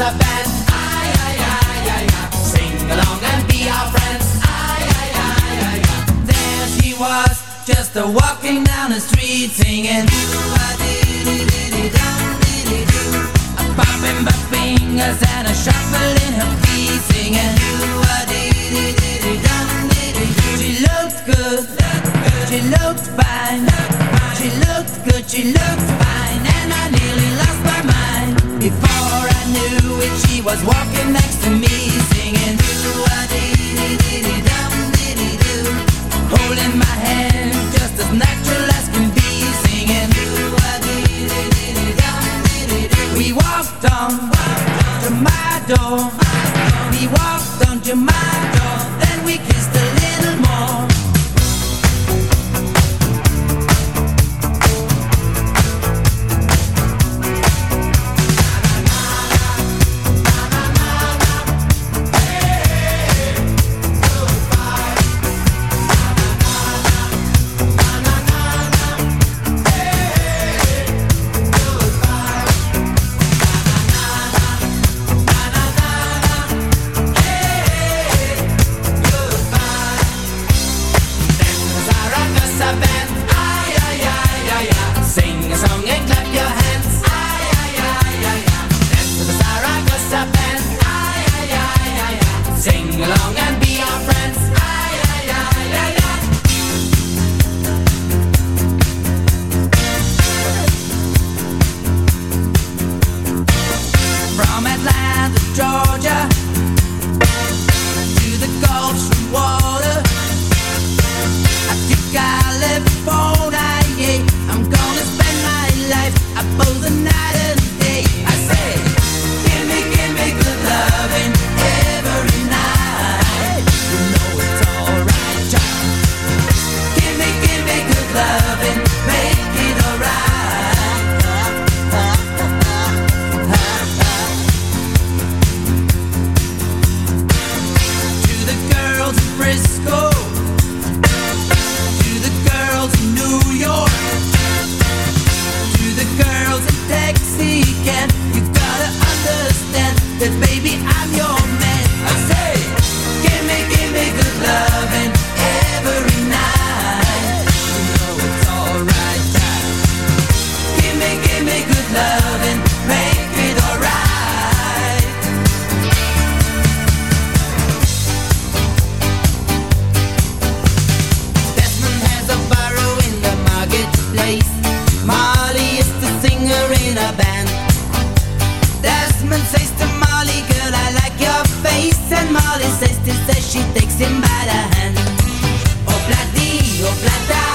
a Sing along and be our friends. There she was, just walking down the street singing. A popping, bopping, and a shuffling her feet. Was walking next to me singing doo-wah-dee-dee-dee-dum dee-dee-doo Holding my hand just as natural as can be singing doo-wah-dee-dee-dee-dum dee-dee-doo We walked on, to my door We walked on to my door Then we kissed Isabel sin barajan, o platí, o plata.